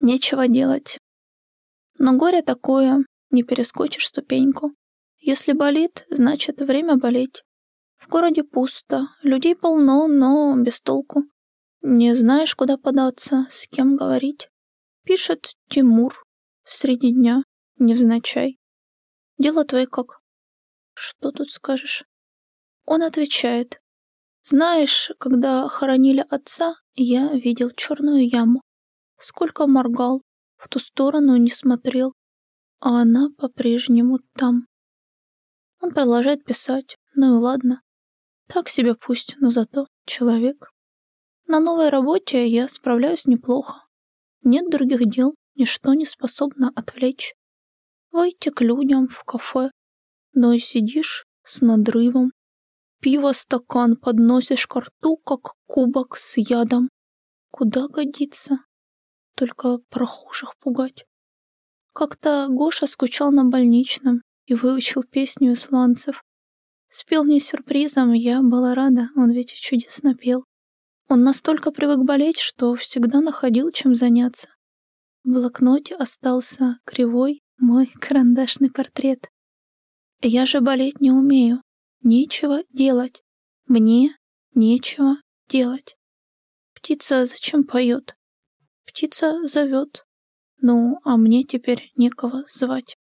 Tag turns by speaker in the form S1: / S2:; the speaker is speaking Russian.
S1: Нечего делать. Но горе такое, не перескочишь ступеньку. Если болит, значит время болеть. В городе пусто, людей полно, но без толку. Не знаешь, куда податься, с кем говорить. Пишет Тимур среди дня, невзначай. Дело твое как? Что тут скажешь? Он отвечает. Знаешь, когда хоронили отца, я видел черную яму. Сколько моргал, в ту сторону не смотрел, а она по-прежнему там. Он продолжает писать. Ну и ладно. Так себе пусть, но зато человек. На новой работе я справляюсь неплохо. Нет других дел, ничто не способно отвлечь. Выйти к людям в кафе, но и сидишь с надрывом. Пиво стакан подносишь к рту, как кубок с ядом. Куда годится? Только прохожих пугать. Как-то Гоша скучал на больничном и выучил песню исландцев. Спел мне сюрпризом, я была рада, он ведь чудесно пел. Он настолько привык болеть, что всегда находил чем заняться. В блокноте остался кривой мой карандашный портрет. Я же болеть не умею. Нечего делать. Мне нечего делать. Птица зачем поет? Птица зовет. Ну, а мне теперь некого звать.